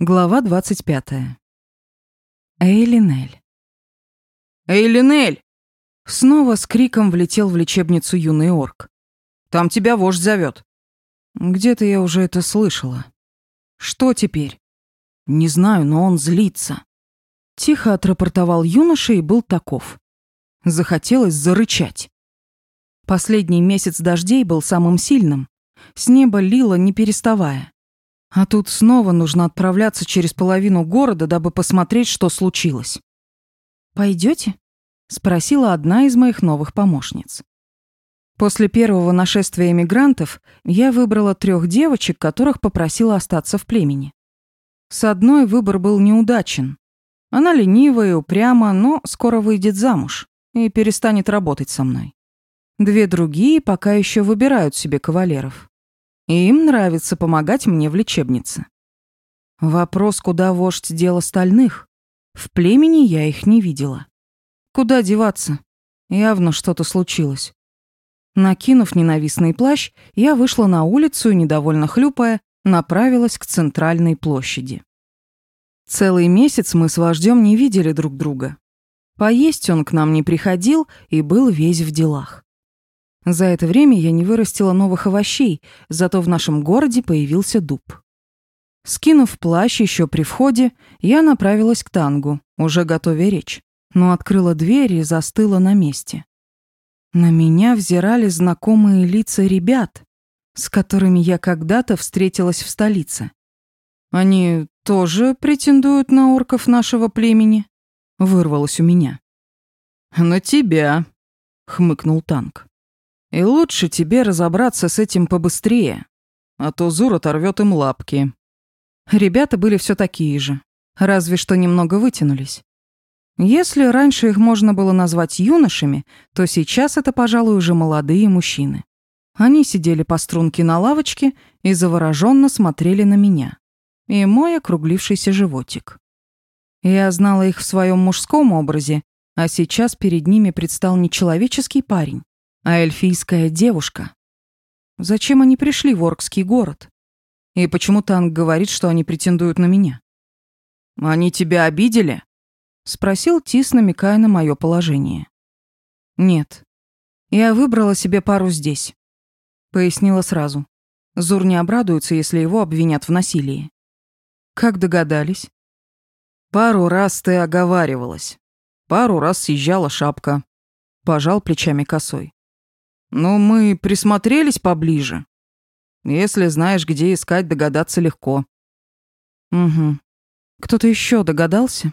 Глава 25. Эйлинель. «Эйлинель!» Снова с криком влетел в лечебницу юный орк. «Там тебя вождь зовет!» «Где-то я уже это слышала. Что теперь?» «Не знаю, но он злится». Тихо отрапортовал юноша и был таков. Захотелось зарычать. Последний месяц дождей был самым сильным. С неба лило, не переставая. А тут снова нужно отправляться через половину города, дабы посмотреть, что случилось. «Пойдете?» — спросила одна из моих новых помощниц. После первого нашествия эмигрантов я выбрала трех девочек, которых попросила остаться в племени. С одной выбор был неудачен. Она ленивая и упряма, но скоро выйдет замуж и перестанет работать со мной. Две другие пока еще выбирают себе кавалеров и им нравится помогать мне в лечебнице. Вопрос, куда вождь дел остальных? В племени я их не видела. Куда деваться? Явно что-то случилось. Накинув ненавистный плащ, я вышла на улицу и, недовольно хлюпая, направилась к центральной площади. Целый месяц мы с вождем не видели друг друга. Поесть он к нам не приходил и был весь в делах. За это время я не вырастила новых овощей, зато в нашем городе появился дуб. Скинув плащ еще при входе, я направилась к тангу, уже готовя речь, но открыла дверь и застыла на месте. На меня взирали знакомые лица ребят, с которыми я когда-то встретилась в столице. «Они тоже претендуют на орков нашего племени?» — вырвалось у меня. «На тебя», — хмыкнул танк. И лучше тебе разобраться с этим побыстрее, а то Зур оторвет им лапки. Ребята были все такие же, разве что немного вытянулись. Если раньше их можно было назвать юношами, то сейчас это, пожалуй, уже молодые мужчины. Они сидели по струнке на лавочке и завороженно смотрели на меня и мой округлившийся животик. Я знала их в своем мужском образе, а сейчас перед ними предстал нечеловеческий парень, а эльфийская девушка. Зачем они пришли в Оркский город? И почему Танк говорит, что они претендуют на меня? Они тебя обидели? Спросил Тис, намекая на мое положение. Нет. Я выбрала себе пару здесь. Пояснила сразу. Зур не обрадуется, если его обвинят в насилии. Как догадались? Пару раз ты оговаривалась. Пару раз съезжала шапка. Пожал плечами косой. Но мы присмотрелись поближе. Если знаешь, где искать, догадаться легко. Угу. Кто-то еще догадался?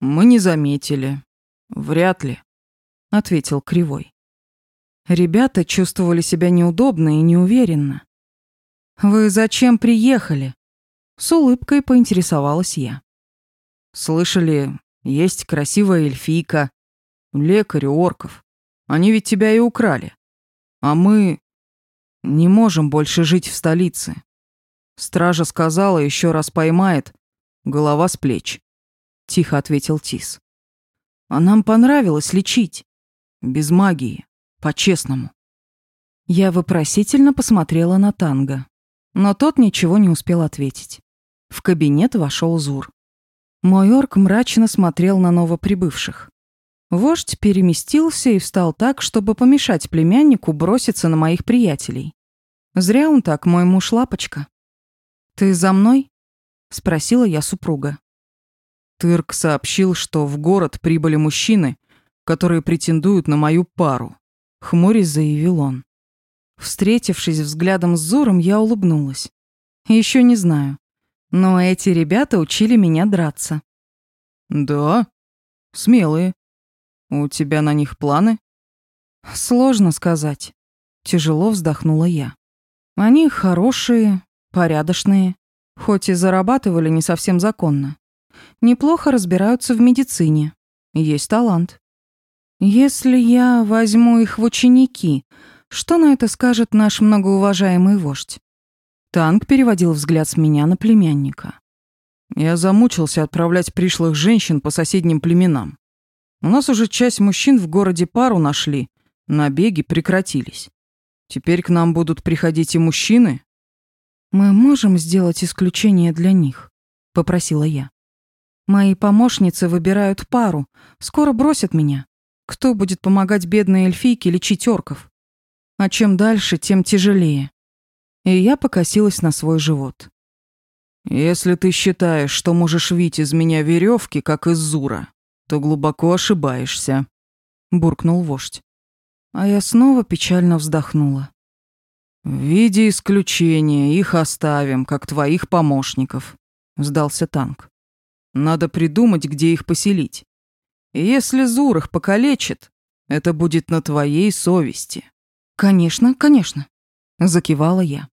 Мы не заметили. Вряд ли, ответил Кривой. Ребята чувствовали себя неудобно и неуверенно. Вы зачем приехали? С улыбкой поинтересовалась я. Слышали, есть красивая эльфийка, лекарь орков. Они ведь тебя и украли. А мы не можем больше жить в столице. Стража сказала, еще раз поймает. Голова с плеч. Тихо ответил Тис. А нам понравилось лечить. Без магии. По-честному. Я вопросительно посмотрела на Танга. Но тот ничего не успел ответить. В кабинет вошел Зур. Мой орк мрачно смотрел на новоприбывших. Вождь переместился и встал так, чтобы помешать племяннику броситься на моих приятелей. Зря он так, мой муж лапочка. «Ты за мной?» — спросила я супруга. Тырк сообщил, что в город прибыли мужчины, которые претендуют на мою пару, — хмурясь заявил он. Встретившись взглядом с Зором, я улыбнулась. Еще не знаю, но эти ребята учили меня драться. «Да? Смелые», «У тебя на них планы?» «Сложно сказать», — тяжело вздохнула я. «Они хорошие, порядочные, хоть и зарабатывали не совсем законно. Неплохо разбираются в медицине. Есть талант. Если я возьму их в ученики, что на это скажет наш многоуважаемый вождь?» Танк переводил взгляд с меня на племянника. Я замучился отправлять пришлых женщин по соседним племенам. У нас уже часть мужчин в городе пару нашли. Набеги прекратились. Теперь к нам будут приходить и мужчины. Мы можем сделать исключение для них, попросила я. Мои помощницы выбирают пару, скоро бросят меня. Кто будет помогать бедной эльфийке лечить орков? А чем дальше, тем тяжелее. И я покосилась на свой живот. Если ты считаешь, что можешь вить из меня веревки, как из Зура, что глубоко ошибаешься», — буркнул вождь. А я снова печально вздохнула. «В виде исключения их оставим, как твоих помощников», — сдался танк. «Надо придумать, где их поселить. И если Зур их покалечит, это будет на твоей совести». «Конечно, конечно», — закивала я.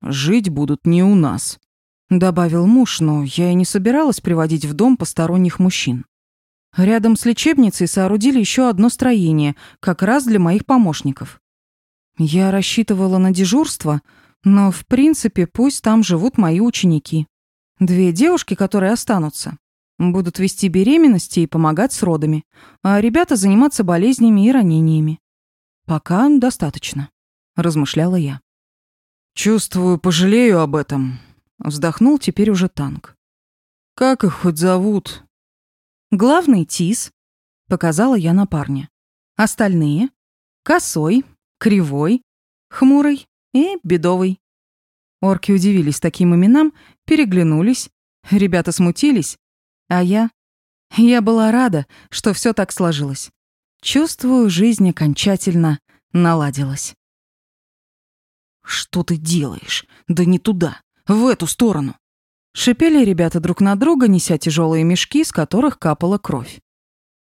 «Жить будут не у нас», — добавил муж, но я и не собиралась приводить в дом посторонних мужчин. Рядом с лечебницей соорудили еще одно строение, как раз для моих помощников. Я рассчитывала на дежурство, но, в принципе, пусть там живут мои ученики. Две девушки, которые останутся, будут вести беременности и помогать с родами, а ребята заниматься болезнями и ранениями. Пока достаточно, размышляла я. Чувствую, пожалею об этом, вздохнул теперь уже танк. Как их хоть зовут? Главный Тиз показала я на парня. Остальные — косой, кривой, хмурый и бедовый. Орки удивились таким именам, переглянулись, ребята смутились, а я... Я была рада, что все так сложилось. Чувствую, жизнь окончательно наладилась. «Что ты делаешь? Да не туда, в эту сторону!» Шипели ребята друг на друга, неся тяжелые мешки, с которых капала кровь.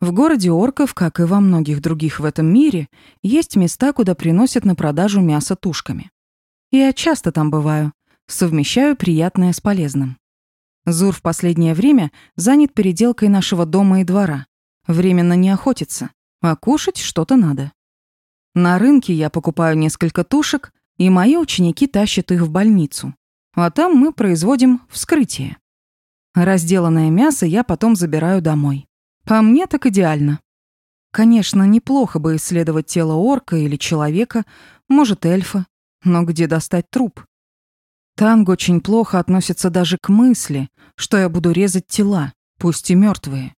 В городе орков, как и во многих других в этом мире, есть места, куда приносят на продажу мясо тушками. Я часто там бываю, совмещаю приятное с полезным. Зур в последнее время занят переделкой нашего дома и двора. Временно не охотится, а кушать что-то надо. На рынке я покупаю несколько тушек, и мои ученики тащат их в больницу а там мы производим вскрытие. Разделанное мясо я потом забираю домой. По мне так идеально. Конечно, неплохо бы исследовать тело орка или человека, может, эльфа, но где достать труп? Танг очень плохо относится даже к мысли, что я буду резать тела, пусть и мертвые.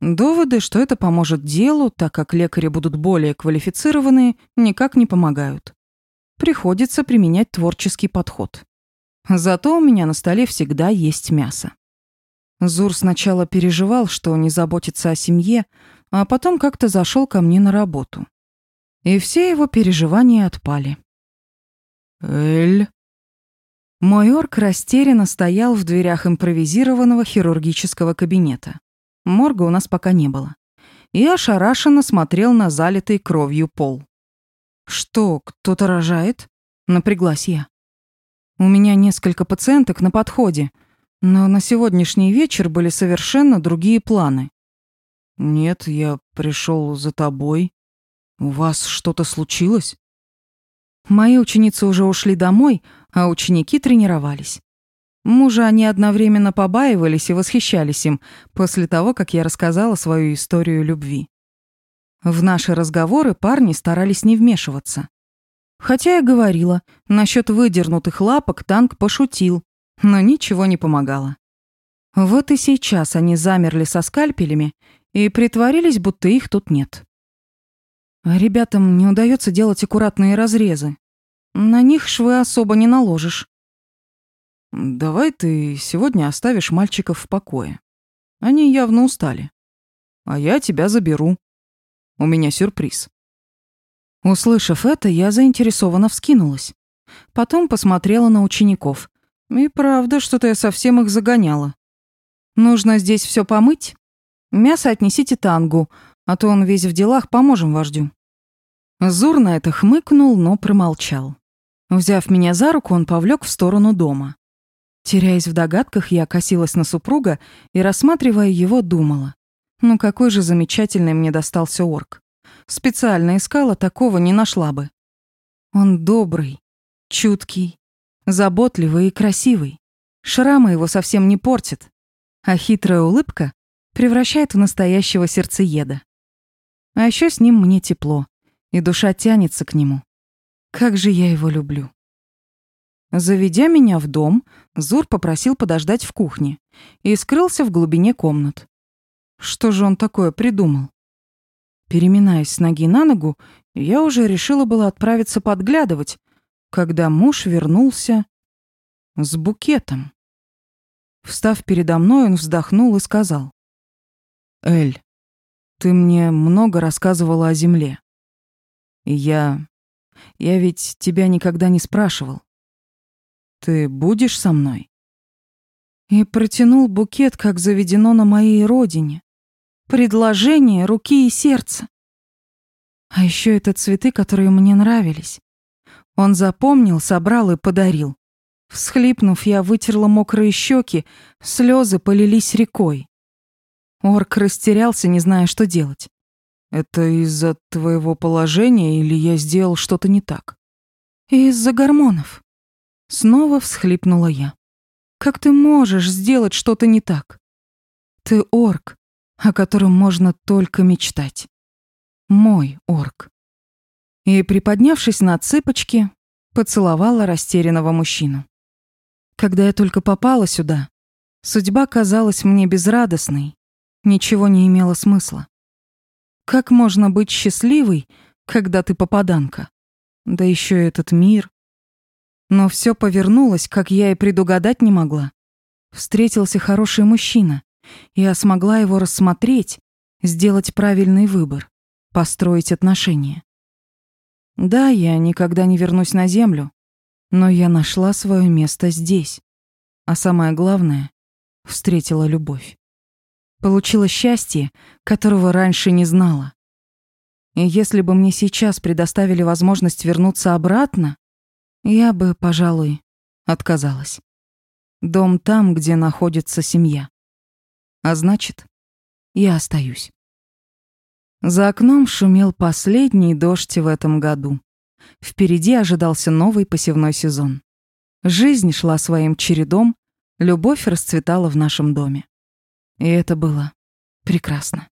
Доводы, что это поможет делу, так как лекари будут более квалифицированные, никак не помогают. Приходится применять творческий подход. Зато у меня на столе всегда есть мясо. Зур сначала переживал, что не заботится о семье, а потом как-то зашел ко мне на работу. И все его переживания отпали. «Эль?» Майор орк стоял в дверях импровизированного хирургического кабинета. Морга у нас пока не было. И ошарашенно смотрел на залитый кровью пол. «Что, кто-то рожает?» — напряглась я. У меня несколько пациенток на подходе, но на сегодняшний вечер были совершенно другие планы. Нет, я пришел за тобой. У вас что-то случилось? Мои ученицы уже ушли домой, а ученики тренировались. Мужа они одновременно побаивались и восхищались им после того, как я рассказала свою историю любви. В наши разговоры парни старались не вмешиваться. Хотя я говорила, насчет выдернутых лапок танк пошутил, но ничего не помогало. Вот и сейчас они замерли со скальпелями и притворились, будто их тут нет. Ребятам не удается делать аккуратные разрезы. На них швы особо не наложишь. «Давай ты сегодня оставишь мальчиков в покое. Они явно устали. А я тебя заберу. У меня сюрприз». Услышав это, я заинтересованно вскинулась. Потом посмотрела на учеников. И правда, что-то я совсем их загоняла. Нужно здесь все помыть? Мясо отнесите тангу, а то он весь в делах, поможем вождю. Зур на это хмыкнул, но промолчал. Взяв меня за руку, он повлек в сторону дома. Теряясь в догадках, я косилась на супруга и, рассматривая его, думала. Ну какой же замечательный мне достался орк. Специально искала такого, не нашла бы. Он добрый, чуткий, заботливый и красивый. Шрамы его совсем не портят, а хитрая улыбка превращает в настоящего сердцееда. А еще с ним мне тепло, и душа тянется к нему. Как же я его люблю. Заведя меня в дом, Зур попросил подождать в кухне и скрылся в глубине комнат. Что же он такое придумал? Переминаясь с ноги на ногу, я уже решила было отправиться подглядывать, когда муж вернулся с букетом. Встав передо мной, он вздохнул и сказал. «Эль, ты мне много рассказывала о земле. И я... Я ведь тебя никогда не спрашивал. Ты будешь со мной?» И протянул букет, как заведено на моей родине предложение руки и сердца. А еще это цветы, которые мне нравились. Он запомнил, собрал и подарил. Всхлипнув, я вытерла мокрые щеки, слезы полились рекой. Орк растерялся, не зная, что делать. «Это из-за твоего положения или я сделал что-то не так?» «Из-за гормонов». Снова всхлипнула я. «Как ты можешь сделать что-то не так? Ты орк, о котором можно только мечтать. Мой орк. И, приподнявшись на цыпочки, поцеловала растерянного мужчину. Когда я только попала сюда, судьба казалась мне безрадостной, ничего не имело смысла. Как можно быть счастливой, когда ты попаданка? Да еще и этот мир. Но все повернулось, как я и предугадать не могла. Встретился хороший мужчина, я смогла его рассмотреть, сделать правильный выбор, построить отношения. Да, я никогда не вернусь на Землю, но я нашла свое место здесь. А самое главное, встретила любовь. Получила счастье, которого раньше не знала. И если бы мне сейчас предоставили возможность вернуться обратно, я бы, пожалуй, отказалась. Дом там, где находится семья. А значит, я остаюсь. За окном шумел последний дождь в этом году. Впереди ожидался новый посевной сезон. Жизнь шла своим чередом, любовь расцветала в нашем доме. И это было прекрасно.